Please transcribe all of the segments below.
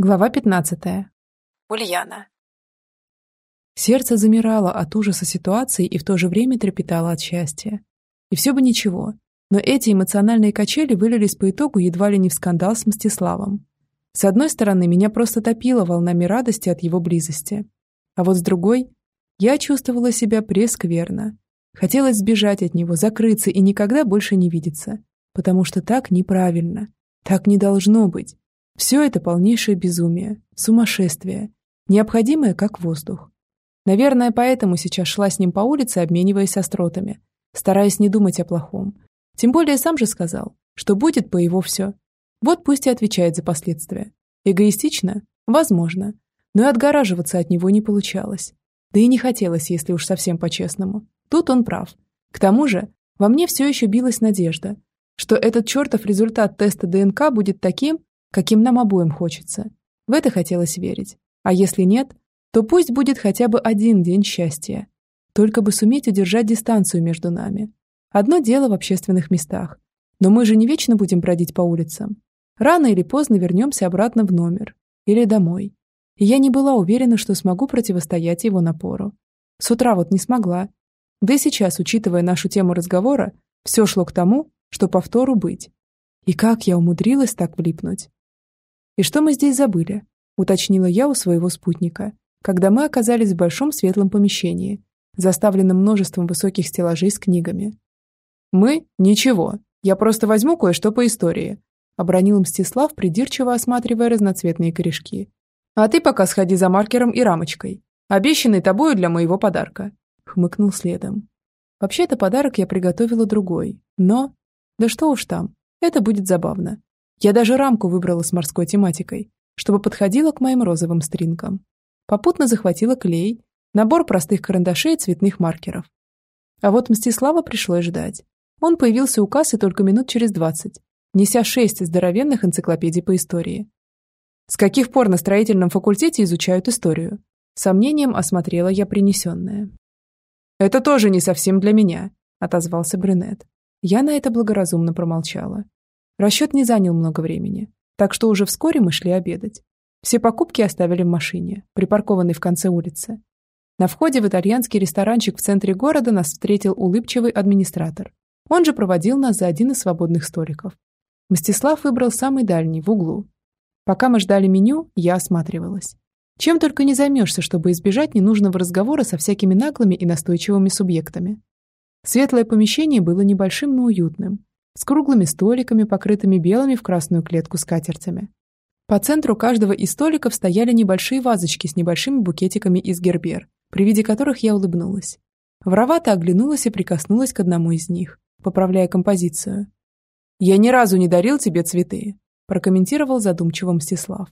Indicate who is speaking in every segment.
Speaker 1: Глава 15.
Speaker 2: Ульяна.
Speaker 1: Сердце замирало от ужаса ситуации и в то же время трепетало от счастья. И все бы ничего, но эти эмоциональные качели вылились по итогу едва ли не в скандал с Мстиславом. С одной стороны, меня просто топило волнами радости от его близости. А вот с другой, я чувствовала себя прескверно. Хотелось сбежать от него, закрыться и никогда больше не видеться. Потому что так неправильно. Так не должно быть. Все это полнейшее безумие, сумасшествие, необходимое как воздух. Наверное, поэтому сейчас шла с ним по улице, обмениваясь остротами, стараясь не думать о плохом. Тем более сам же сказал, что будет по его все. Вот пусть и отвечает за последствия. Эгоистично? Возможно. Но и отгораживаться от него не получалось. Да и не хотелось, если уж совсем по-честному. Тут он прав. К тому же, во мне все еще билась надежда, что этот чертов результат теста ДНК будет таким, каким нам обоим хочется. В это хотелось верить. А если нет, то пусть будет хотя бы один день счастья. Только бы суметь удержать дистанцию между нами. Одно дело в общественных местах. Но мы же не вечно будем бродить по улицам. Рано или поздно вернемся обратно в номер. Или домой. И я не была уверена, что смогу противостоять его напору. С утра вот не смогла. Да и сейчас, учитывая нашу тему разговора, все шло к тому, что повтору быть. И как я умудрилась так влипнуть? «И что мы здесь забыли?» – уточнила я у своего спутника, когда мы оказались в большом светлом помещении, заставленном множеством высоких стеллажей с книгами. «Мы? Ничего. Я просто возьму кое-что по истории», – обронил Мстислав, придирчиво осматривая разноцветные корешки. «А ты пока сходи за маркером и рамочкой, обещанный тобою для моего подарка», – хмыкнул следом. «Вообще-то подарок я приготовила другой, но...» «Да что уж там, это будет забавно. Я даже рамку выбрала с морской тематикой, чтобы подходила к моим розовым стринкам. Попутно захватила клей, набор простых карандашей и цветных маркеров. А вот Мстислава пришлось ждать. Он появился у кассы только минут через двадцать, неся шесть здоровенных энциклопедий по истории. С каких пор на строительном факультете изучают историю? Сомнением осмотрела я принесенное. «Это тоже не совсем для меня», — отозвался брюнет. Я на это благоразумно промолчала. Расчет не занял много времени, так что уже вскоре мы шли обедать. Все покупки оставили в машине, припаркованной в конце улицы. На входе в итальянский ресторанчик в центре города нас встретил улыбчивый администратор. Он же проводил нас за один из свободных столиков. Мстислав выбрал самый дальний, в углу. Пока мы ждали меню, я осматривалась. Чем только не займешься, чтобы избежать ненужного разговора со всякими наглыми и настойчивыми субъектами. Светлое помещение было небольшим, но уютным с круглыми столиками, покрытыми белыми в красную клетку скатертями. По центру каждого из столиков стояли небольшие вазочки с небольшими букетиками из гербер, при виде которых я улыбнулась. Воровато оглянулась и прикоснулась к одному из них, поправляя композицию. «Я ни разу не дарил тебе цветы», прокомментировал задумчиво Мстислав.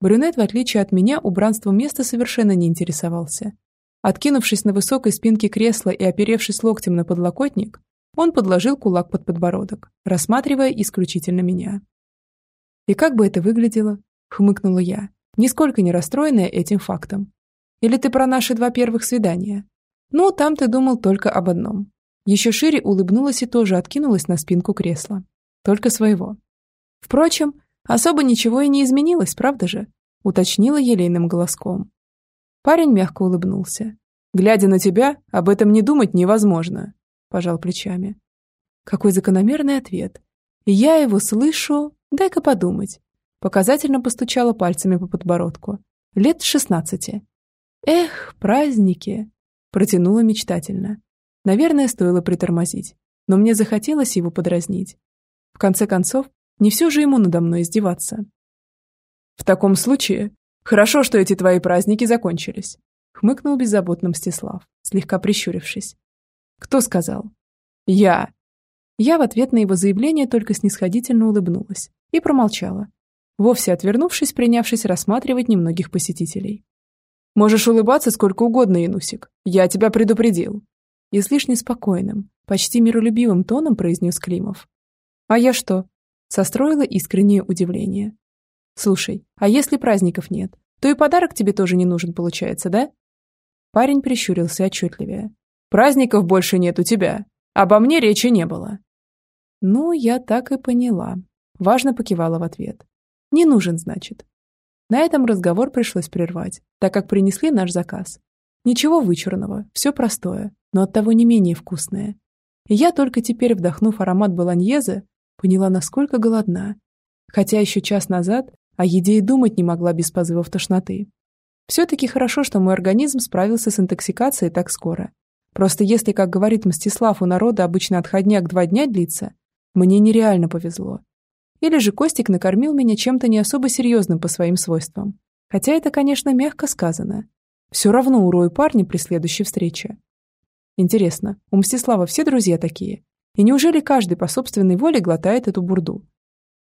Speaker 1: Брюнет, в отличие от меня, убранством места совершенно не интересовался. Откинувшись на высокой спинке кресла и оперевшись локтем на подлокотник, он подложил кулак под подбородок, рассматривая исключительно меня. «И как бы это выглядело?» — хмыкнула я, нисколько не расстроенная этим фактом. «Или ты про наши два первых свидания?» «Ну, там ты думал только об одном». Еще шире улыбнулась и тоже откинулась на спинку кресла. Только своего. Впрочем, особо ничего и не изменилось, правда же? Уточнила елейным голоском. Парень мягко улыбнулся. «Глядя на тебя, об этом не думать невозможно пожал плечами. Какой закономерный ответ. я его слышу, дай-ка подумать. Показательно постучала пальцами по подбородку. Лет шестнадцати. Эх, праздники! Протянула мечтательно. Наверное, стоило притормозить, но мне захотелось его подразнить. В конце концов, не все же ему надо мной издеваться. В таком случае, хорошо, что эти твои праздники закончились, хмыкнул беззаботно Мстислав, слегка прищурившись. «Кто сказал?» «Я». Я в ответ на его заявление только снисходительно улыбнулась и промолчала, вовсе отвернувшись, принявшись рассматривать немногих посетителей. «Можешь улыбаться сколько угодно, Янусик. Я тебя предупредил». Излишне спокойным, почти миролюбивым тоном произнес Климов. «А я что?» Состроила искреннее удивление. «Слушай, а если праздников нет, то и подарок тебе тоже не нужен, получается, да?» Парень прищурился отчетливее. Праздников больше нет у тебя. Обо мне речи не было». «Ну, я так и поняла». Важно покивала в ответ. «Не нужен, значит». На этом разговор пришлось прервать, так как принесли наш заказ. Ничего вычурного, все простое, но оттого не менее вкусное. И я только теперь, вдохнув аромат баланьезы, поняла, насколько голодна. Хотя еще час назад о еде и думать не могла без позывов тошноты. Все-таки хорошо, что мой организм справился с интоксикацией так скоро. Просто если, как говорит Мстислав, у народа обычно отходняк два дня длится, мне нереально повезло. Или же Костик накормил меня чем-то не особо серьезным по своим свойствам. Хотя это, конечно, мягко сказано. Все равно урою парня при следующей встрече. Интересно, у Мстислава все друзья такие? И неужели каждый по собственной воле глотает эту бурду?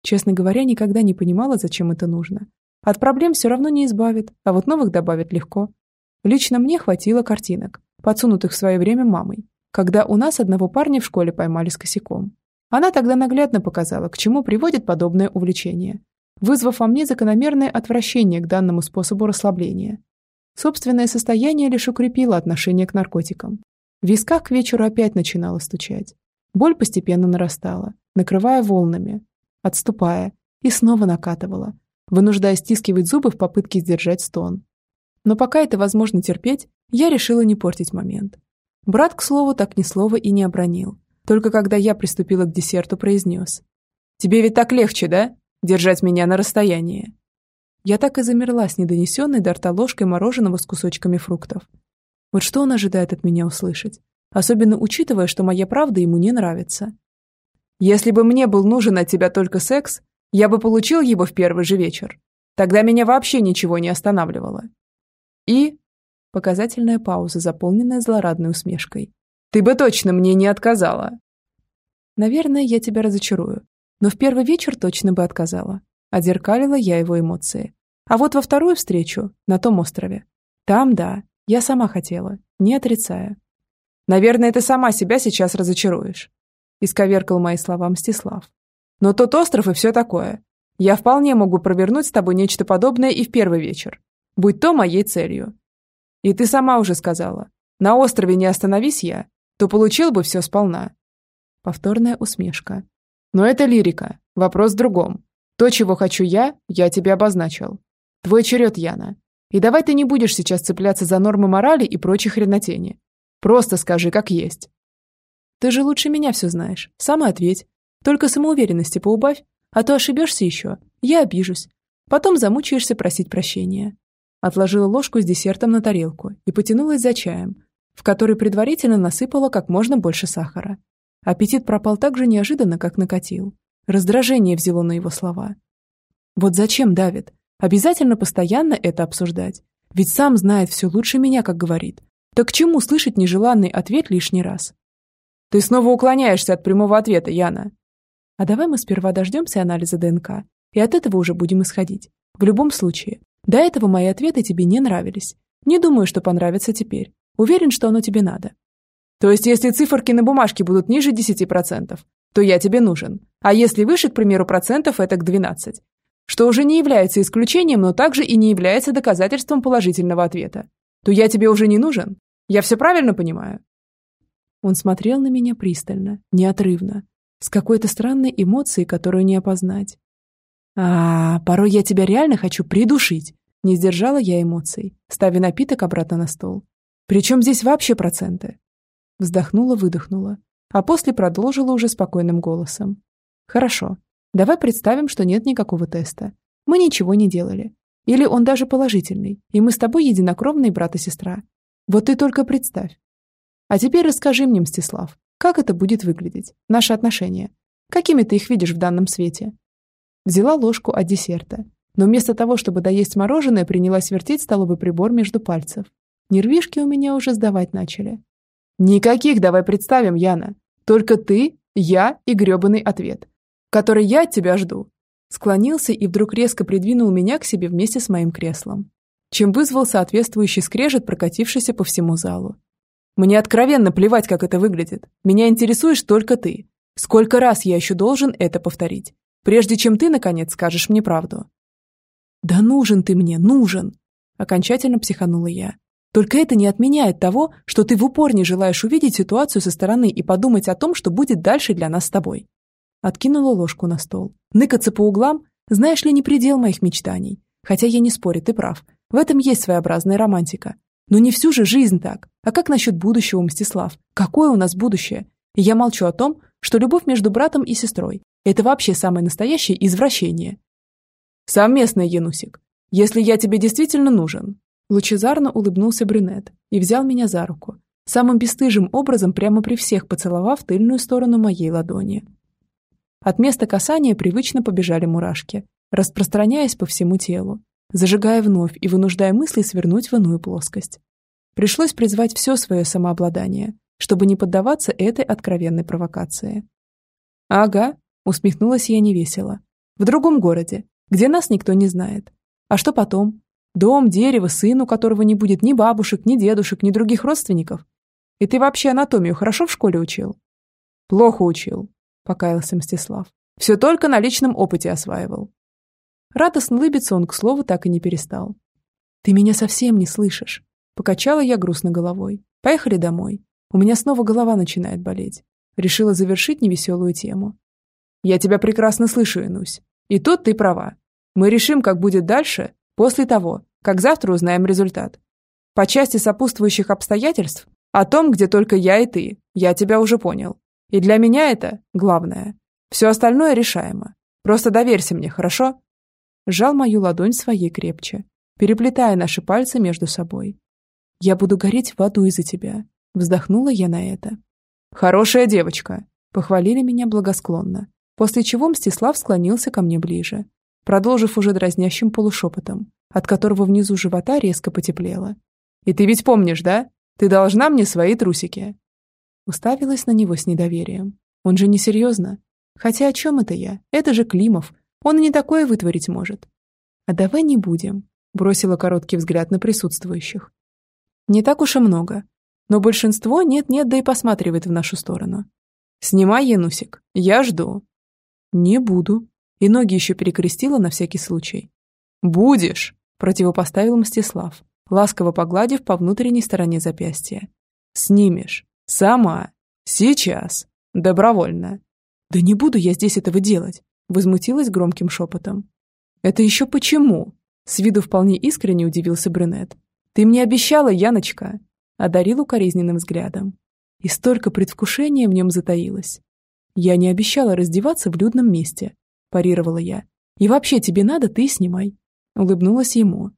Speaker 1: Честно говоря, никогда не понимала, зачем это нужно. От проблем все равно не избавит, а вот новых добавит легко. Лично мне хватило картинок, подсунутых в свое время мамой, когда у нас одного парня в школе поймали с косяком. Она тогда наглядно показала, к чему приводит подобное увлечение, вызвав во мне закономерное отвращение к данному способу расслабления. Собственное состояние лишь укрепило отношение к наркотикам. В висках к вечеру опять начинало стучать. Боль постепенно нарастала, накрывая волнами, отступая, и снова накатывала, вынуждая стискивать зубы в попытке сдержать стон. Но пока это возможно терпеть, я решила не портить момент. Брат, к слову, так ни слова и не обронил. Только когда я приступила к десерту, произнес. «Тебе ведь так легче, да? Держать меня на расстоянии». Я так и замерла с недонесенной до рта ложкой мороженого с кусочками фруктов. Вот что он ожидает от меня услышать? Особенно учитывая, что моя правда ему не нравится. «Если бы мне был нужен от тебя только секс, я бы получил его в первый же вечер. Тогда меня вообще ничего не останавливало». И... Показательная пауза, заполненная злорадной усмешкой. Ты бы точно мне не отказала. Наверное, я тебя разочарую. Но в первый вечер точно бы отказала. Отзеркалила я его эмоции. А вот во вторую встречу, на том острове. Там, да, я сама хотела, не отрицая. Наверное, ты сама себя сейчас разочаруешь. Исковеркал мои слова Мстислав. Но тот остров и все такое. Я вполне могу провернуть с тобой нечто подобное и в первый вечер. Будь то моей целью. И ты сама уже сказала. На острове не остановись я, то получил бы все сполна. Повторная усмешка. Но это лирика. Вопрос в другом. То, чего хочу я, я тебе обозначил. Твой черед, Яна. И давай ты не будешь сейчас цепляться за нормы морали и прочей хренотени. Просто скажи, как есть. Ты же лучше меня все знаешь. Сама ответь. Только самоуверенности поубавь, а то ошибешься еще. Я обижусь. Потом замучаешься просить прощения. Отложила ложку с десертом на тарелку и потянулась за чаем, в который предварительно насыпала как можно больше сахара. Аппетит пропал так же неожиданно, как накатил. Раздражение взяло на его слова. Вот зачем давит? Обязательно постоянно это обсуждать. Ведь сам знает все лучше меня, как говорит. Так к чему слышать нежеланный ответ лишний раз? Ты снова уклоняешься от прямого ответа, Яна. А давай мы сперва дождемся анализа ДНК, и от этого уже будем исходить. В любом случае, до этого мои ответы тебе не нравились. Не думаю, что понравятся теперь. Уверен, что оно тебе надо. То есть, если циферки на бумажке будут ниже 10%, то я тебе нужен. А если выше, к примеру, процентов, это к 12. Что уже не является исключением, но также и не является доказательством положительного ответа. То я тебе уже не нужен. Я все правильно понимаю? Он смотрел на меня пристально, неотрывно, с какой-то странной эмоцией, которую не опознать. А, порой я тебя реально хочу придушить. Не сдержала я эмоций, ставя напиток обратно на стол. Причем здесь вообще проценты? Вздохнула-выдохнула, а после продолжила уже спокойным голосом. Хорошо, давай представим, что нет никакого теста. Мы ничего не делали. Или он даже положительный, и мы с тобой единокровные брат и сестра. Вот ты только представь. А теперь расскажи мне, Мстислав, как это будет выглядеть, наши отношения? Какими ты их видишь в данном свете? Взяла ложку от десерта, но вместо того, чтобы доесть мороженое, принялась вертеть столовый прибор между пальцев. Нервишки у меня уже сдавать начали. Никаких давай представим, Яна. Только ты, я и грёбаный ответ, который я от тебя жду. Склонился и вдруг резко придвинул меня к себе вместе с моим креслом, чем вызвал соответствующий скрежет, прокатившийся по всему залу. Мне откровенно плевать, как это выглядит. Меня интересуешь только ты. Сколько раз я еще должен это повторить, прежде чем ты, наконец, скажешь мне правду? Да нужен ты мне, нужен! Окончательно психанула я. Только это не отменяет того, что ты в упор не желаешь увидеть ситуацию со стороны и подумать о том, что будет дальше для нас с тобой. Откинула ложку на стол. Ныкаться по углам, знаешь ли, не предел моих мечтаний. Хотя я не спорю, ты прав. В этом есть своеобразная романтика. Но не всю же жизнь так. А как насчет будущего, Мстислав? Какое у нас будущее? И я молчу о том, что любовь между братом и сестрой – это вообще самое настоящее извращение. Совместный, Янусик. Если я тебе действительно нужен. Лучезарно улыбнулся брюнет и взял меня за руку, самым бесстыжим образом прямо при всех поцеловав тыльную сторону моей ладони. От места касания привычно побежали мурашки, распространяясь по всему телу, зажигая вновь и вынуждая мысли свернуть в иную плоскость. Пришлось призвать все свое самообладание, чтобы не поддаваться этой откровенной провокации. «Ага», — усмехнулась я невесело. «В другом городе, где нас никто не знает. А что потом? Дом, дерево, сын, у которого не будет ни бабушек, ни дедушек, ни других родственников. И ты вообще анатомию хорошо в школе учил?» «Плохо учил», — покаялся Мстислав. «Все только на личном опыте осваивал». Радостно улыбиться он, к слову, так и не перестал. «Ты меня совсем не слышишь», — покачала я грустно головой. «Поехали домой. У меня снова голова начинает болеть. Решила завершить невеселую тему. Я тебя прекрасно слышу, Инусь. И тут ты права. Мы решим, как будет дальше, после того, как завтра узнаем результат. По части сопутствующих обстоятельств, о том, где только я и ты, я тебя уже понял. И для меня это главное. Все остальное решаемо. Просто доверься мне, хорошо?» Сжал мою ладонь своей крепче, переплетая наши пальцы между собой. «Я буду гореть в аду из-за тебя. Вздохнула я на это. «Хорошая девочка!» Похвалили меня благосклонно, после чего Мстислав склонился ко мне ближе, продолжив уже дразнящим полушепотом, от которого внизу живота резко потеплело. «И ты ведь помнишь, да? Ты должна мне свои трусики!» Уставилась на него с недоверием. Он же несерьезно. Хотя о чем это я? Это же Климов. Он и не такое вытворить может. А давай не будем. Бросила короткий взгляд на присутствующих. Не так уж и много но большинство нет-нет, да и посматривает в нашу сторону. «Снимай, Янусик, я жду». «Не буду». И ноги еще перекрестила на всякий случай. «Будешь», – противопоставил Мстислав, ласково погладив по внутренней стороне запястья. «Снимешь. Сама. Сейчас. Добровольно». «Да не буду я здесь этого делать», – возмутилась громким шепотом. «Это еще почему?» – с виду вполне искренне удивился брюнет. «Ты мне обещала, Яночка, одарил укоризненным взглядом. И столько предвкушения в нем затаилось. «Я не обещала раздеваться в людном месте», – парировала я. «И вообще тебе надо, ты снимай», – улыбнулась ему.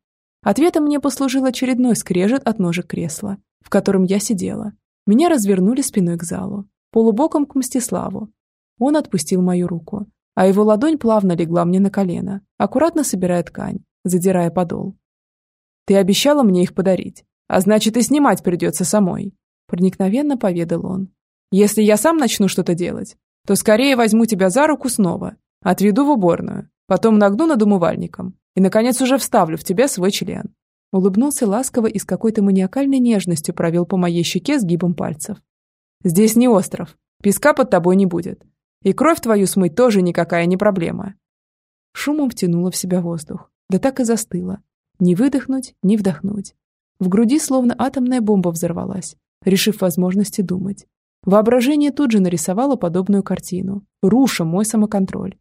Speaker 1: Ответом мне послужил очередной скрежет от ножек кресла, в котором я сидела. Меня развернули спиной к залу, полубоком к Мстиславу. Он отпустил мою руку, а его ладонь плавно легла мне на колено, аккуратно собирая ткань, задирая подол. «Ты обещала мне их подарить. А значит, и снимать придется самой», – проникновенно поведал он. «Если я сам начну что-то делать, то скорее возьму тебя за руку снова, отведу в уборную, потом нагну над умывальником и, наконец, уже вставлю в тебя свой член». Улыбнулся ласково и с какой-то маниакальной нежностью провел по моей щеке сгибом пальцев. «Здесь не остров, песка под тобой не будет. И кровь твою смыть тоже никакая не проблема». Шумом втянула в себя воздух, да так и застыла. Ни выдохнуть, ни вдохнуть. В груди словно атомная бомба взорвалась, решив возможности думать. Воображение тут же нарисовало подобную картину, руша мой самоконтроль.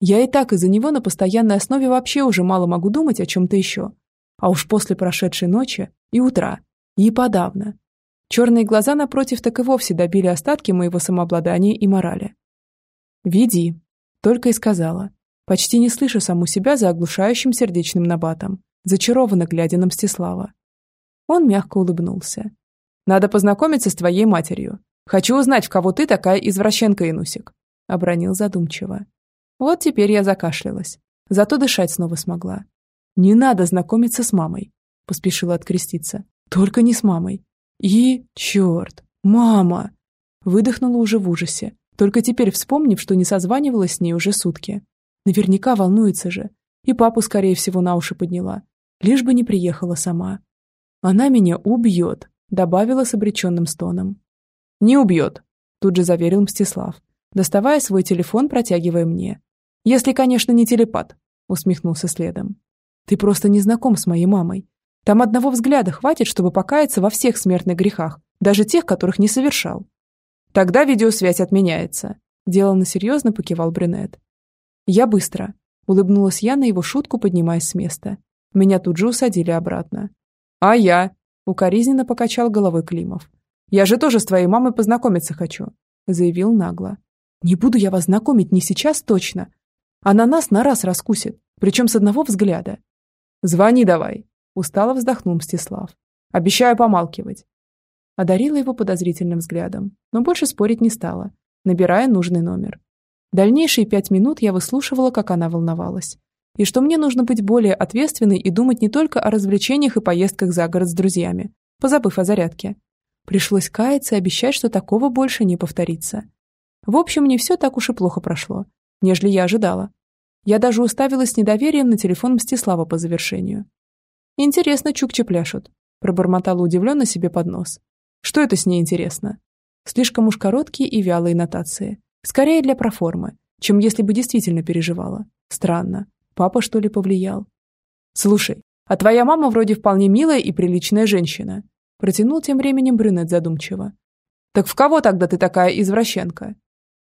Speaker 1: Я и так из-за него на постоянной основе вообще уже мало могу думать о чем-то еще. А уж после прошедшей ночи и утра, и подавно. Черные глаза напротив так и вовсе добили остатки моего самообладания и морали. «Веди», — только и сказала, почти не слыша саму себя за оглушающим сердечным набатом, зачарованно глядя на Мстислава. Он мягко улыбнулся. «Надо познакомиться с твоей матерью. Хочу узнать, в кого ты такая извращенка, Инусик», — обронил задумчиво. Вот теперь я закашлялась. Зато дышать снова смогла. «Не надо знакомиться с мамой», — поспешила откреститься. «Только не с мамой». «И... черт! Мама!» Выдохнула уже в ужасе, только теперь вспомнив, что не созванивалась с ней уже сутки. Наверняка волнуется же. И папу, скорее всего, на уши подняла. Лишь бы не приехала сама. «Она меня убьет», — добавила с обреченным стоном. «Не убьет», — тут же заверил Мстислав, доставая свой телефон, протягивая мне. «Если, конечно, не телепат», — усмехнулся следом. «Ты просто не знаком с моей мамой. Там одного взгляда хватит, чтобы покаяться во всех смертных грехах, даже тех, которых не совершал». «Тогда видеосвязь отменяется», — деланно серьезно покивал брюнет. «Я быстро», Улыбнулась я на его шутку, поднимаясь с места. Меня тут же усадили обратно. «А я?» — укоризненно покачал головой Климов. «Я же тоже с твоей мамой познакомиться хочу», — заявил нагло. «Не буду я вас знакомить не сейчас точно. Она нас на раз раскусит, причем с одного взгляда». «Звони давай», — устало вздохнул Мстислав. «Обещаю помалкивать». Одарила его подозрительным взглядом, но больше спорить не стала, набирая нужный номер. Дальнейшие пять минут я выслушивала, как она волновалась. И что мне нужно быть более ответственной и думать не только о развлечениях и поездках за город с друзьями, позабыв о зарядке. Пришлось каяться и обещать, что такого больше не повторится. В общем, не все так уж и плохо прошло, нежели я ожидала. Я даже уставилась с недоверием на телефон Мстислава по завершению. «Интересно, чукчи пляшут», – пробормотала удивленно себе под нос. «Что это с ней интересно?» Слишком уж короткие и вялые нотации. Скорее для проформы, чем если бы действительно переживала. Странно. Папа, что ли, повлиял? Слушай, а твоя мама вроде вполне милая и приличная женщина. Протянул тем временем брюнет задумчиво. Так в кого тогда ты такая извращенка?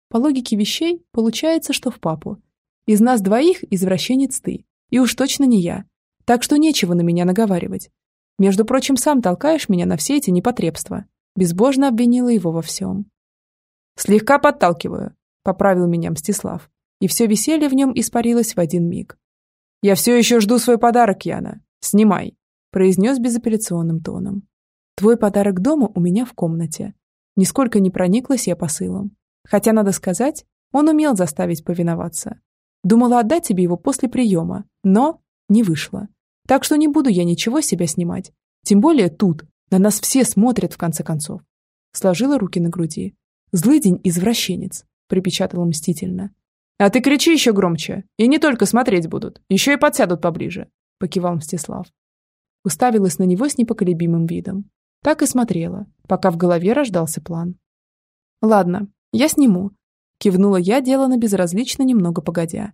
Speaker 1: По логике вещей, получается, что в папу. Из нас двоих извращенец ты. И уж точно не я. Так что нечего на меня наговаривать. Между прочим, сам толкаешь меня на все эти непотребства. Безбожно обвинила его во всем. «Слегка подталкиваю», — поправил меня Мстислав. И все веселье в нем испарилось в один миг. «Я все еще жду свой подарок, Яна. Снимай», — произнес безапелляционным тоном. «Твой подарок дома у меня в комнате». Нисколько не прониклась я посылом. Хотя, надо сказать, он умел заставить повиноваться. Думала отдать тебе его после приема, но не вышло. Так что не буду я ничего себя снимать. Тем более тут. На нас все смотрят, в конце концов. Сложила руки на груди. Злый день извращенец, припечатала мстительно. А ты кричи еще громче. И не только смотреть будут, еще и подсядут поближе, покивал Мстислав. Уставилась на него с непоколебимым видом. Так и смотрела, пока в голове рождался план. Ладно, я сниму. Кивнула я, делано безразлично немного погодя.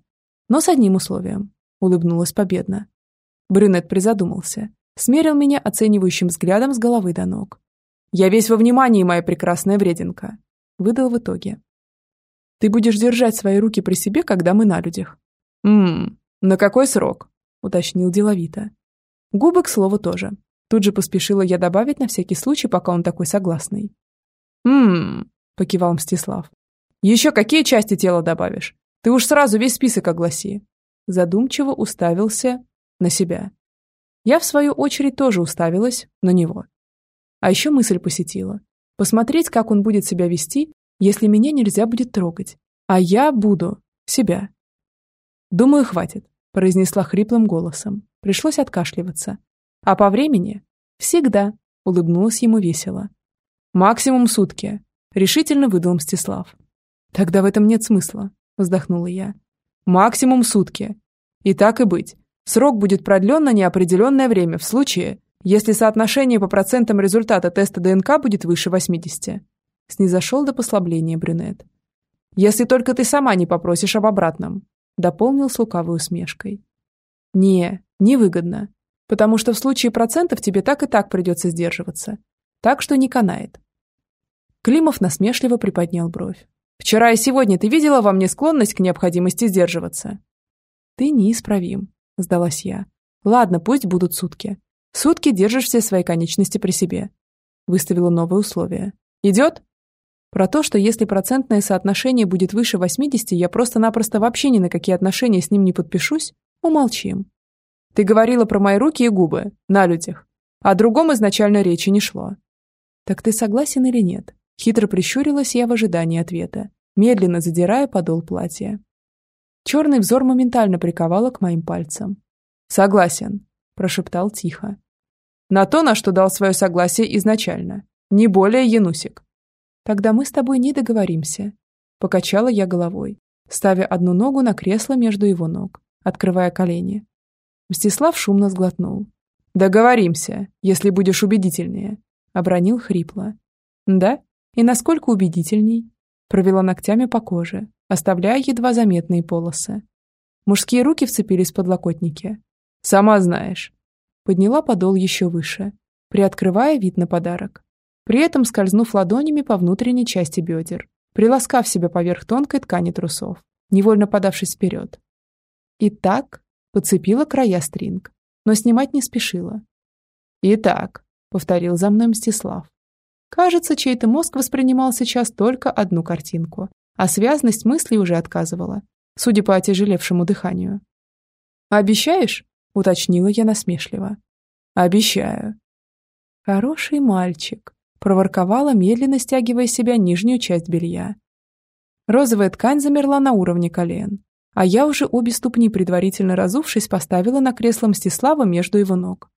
Speaker 1: Но с одним условием. Улыбнулась победно. Брюнет призадумался. Смерил меня оценивающим взглядом с головы до ног. «Я весь во внимании, моя прекрасная вреденка выдал в итоге. «Ты будешь держать свои руки при себе, когда мы на людях». «Ммм, на какой срок?» – уточнил деловито. Губы, к слову, тоже. Тут же поспешила я добавить на всякий случай, пока он такой согласный. «Ммм», – покивал Мстислав. «Еще какие части тела добавишь? Ты уж сразу весь список огласи». Задумчиво уставился на себя. Я, в свою очередь, тоже уставилась на него. А еще мысль посетила. Посмотреть, как он будет себя вести, если меня нельзя будет трогать. А я буду себя. Думаю, хватит, произнесла хриплым голосом. Пришлось откашливаться. А по времени? Всегда, улыбнулась ему весело. Максимум сутки, решительно выдал Мстислав. Тогда в этом нет смысла, вздохнула я. Максимум сутки. И так и быть. Срок будет продлен на неопределенное время в случае, если соотношение по процентам результата теста ДНК будет выше 80. Снизошел до послабления брюнет. Если только ты сама не попросишь об обратном, дополнил с лукавой усмешкой. Не, невыгодно, потому что в случае процентов тебе так и так придется сдерживаться. Так что не канает. Климов насмешливо приподнял бровь. «Вчера и сегодня ты видела во мне склонность к необходимости сдерживаться?» «Ты неисправим», — сдалась я. «Ладно, пусть будут сутки. Сутки держишь все свои конечности при себе. Выставила новое условие. Идет? Про то, что если процентное соотношение будет выше 80, я просто-напросто вообще ни на какие отношения с ним не подпишусь, умолчим. Ты говорила про мои руки и губы, на людях. О другом изначально речи не шло. Так ты согласен или нет? Хитро прищурилась я в ожидании ответа, медленно задирая подол платья. Черный взор моментально приковала к моим пальцам. «Согласен», – прошептал тихо. На то, на что дал свое согласие изначально. Не более Янусик. Тогда мы с тобой не договоримся. Покачала я головой, ставя одну ногу на кресло между его ног, открывая колени. Мстислав шумно сглотнул. «Договоримся, если будешь убедительнее», — обронил хрипло. «Да? И насколько убедительней?» Провела ногтями по коже, оставляя едва заметные полосы. Мужские руки вцепились в подлокотники. «Сама знаешь, подняла подол еще выше, приоткрывая вид на подарок. При этом скользнув ладонями по внутренней части бедер, приласкав себя поверх тонкой ткани трусов, невольно подавшись вперед. И так подцепила края стринг, но снимать не спешила. «Итак», — повторил за мной Мстислав. Кажется, чей-то мозг воспринимал сейчас только одну картинку, а связность мыслей уже отказывала, судя по отяжелевшему дыханию. «Обещаешь?» — уточнила я насмешливо. «Обещаю». «Хороший мальчик», — проворковала, медленно стягивая себя нижнюю часть белья. Розовая ткань замерла на уровне колен, а я уже обе ступни, предварительно разувшись, поставила на кресло Мстислава между его ног.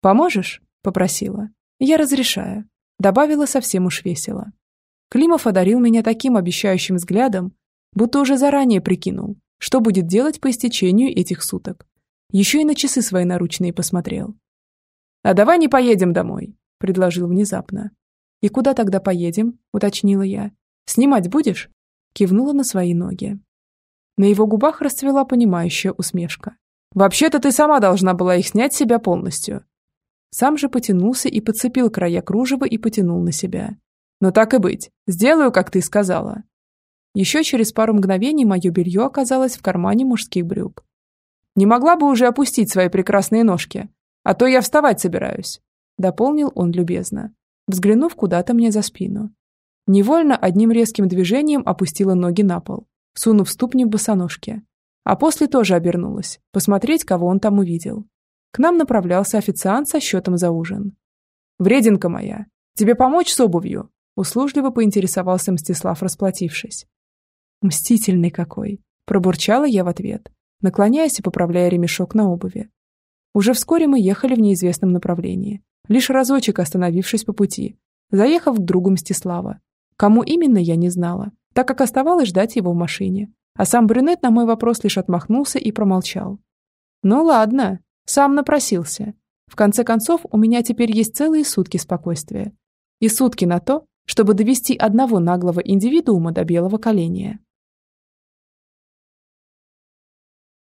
Speaker 1: «Поможешь?» — попросила. «Я разрешаю», — добавила совсем уж весело. Климов одарил меня таким обещающим взглядом, будто уже заранее прикинул, что будет делать по истечению этих суток. Еще и на часы свои наручные посмотрел. «А давай не поедем домой», — предложил внезапно. «И куда тогда поедем?» — уточнила я. «Снимать будешь?» — кивнула на свои ноги. На его губах расцвела понимающая усмешка. «Вообще-то ты сама должна была их снять себя полностью». Сам же потянулся и подцепил края кружева и потянул на себя. «Но так и быть. Сделаю, как ты сказала». Еще через пару мгновений мое белье оказалось в кармане мужских брюк. «Не могла бы уже опустить свои прекрасные ножки, а то я вставать собираюсь», — дополнил он любезно, взглянув куда-то мне за спину. Невольно одним резким движением опустила ноги на пол, сунув ступни в босоножки. А после тоже обернулась, посмотреть, кого он там увидел. К нам направлялся официант со счетом за ужин. «Вреденка моя, тебе помочь с обувью?» Услужливо поинтересовался Мстислав, расплатившись. «Мстительный какой!» – пробурчала я в ответ, наклоняясь и поправляя ремешок на обуви. Уже вскоре мы ехали в неизвестном направлении, лишь разочек остановившись по пути, заехав к другу Мстислава. Кому именно, я не знала, так как оставалось ждать его в машине. А сам брюнет на мой вопрос лишь отмахнулся и промолчал. «Ну ладно, сам напросился. В конце концов, у меня теперь есть целые сутки спокойствия. И сутки на то, чтобы довести одного наглого индивидуума до белого коленя.